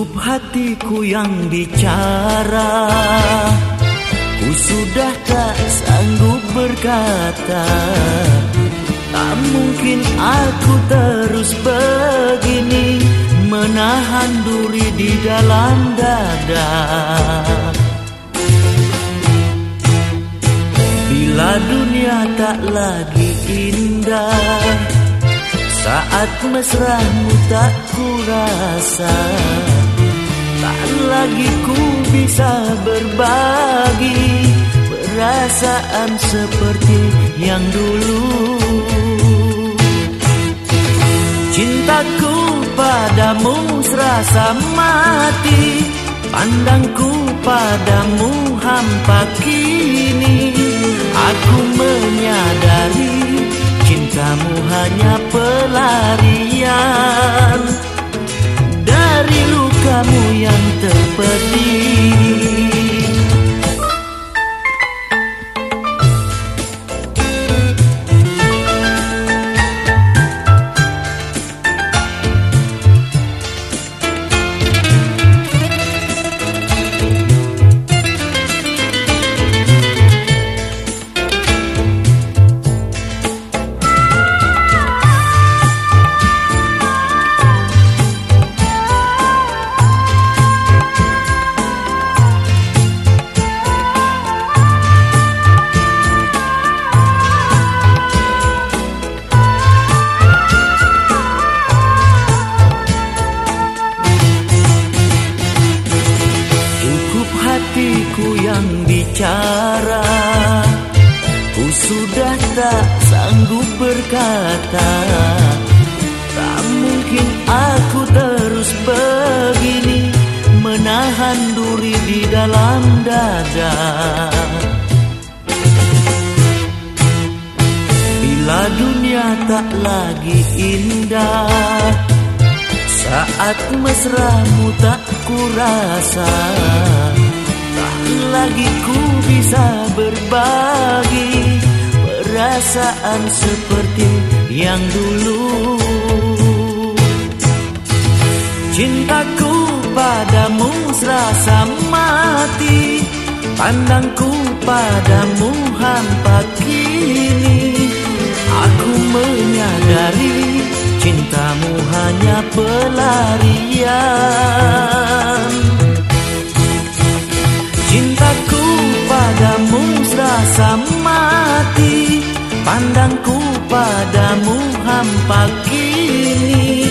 Cukup hatiku yang bicara. Ku sudah tak sanggup berkata Tak mungkin aku terus begini Menahan duri di dalam dada. Bila dunia tak lagi indah saat mesramu tak ku rasa Tak lagi ku bisa berbagi Perasaan seperti yang dulu? Cintaku padamu serasa mati Pandangku padamu hampa kini. Aku menyadari Cintamu hanya pelarian yang terpedih yang bicara. Ku sudah tak sanggup berkata Tak mungkin aku terus begini Menahan duri di dalam dada. Bila dunia tak lagi indah Saat mesramu tak kurasa lagi ku bisa berbagi perasaan seperti yang dulu. Cintaku padamu serasa mati Pandangku padamu hampa kini. Aku menyadari cintamu hanya pelarian serasa mati Pandangku padamu hampa kini.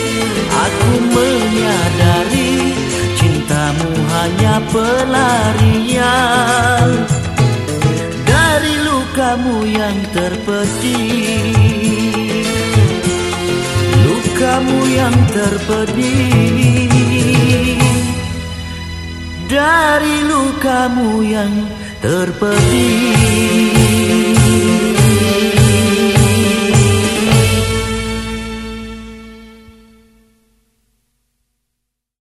Aku menyadari cintamu hanya pelarian. Dari lukamu yang terpedih Lukamu yang terpedih. Dari lukamu yang terpedih.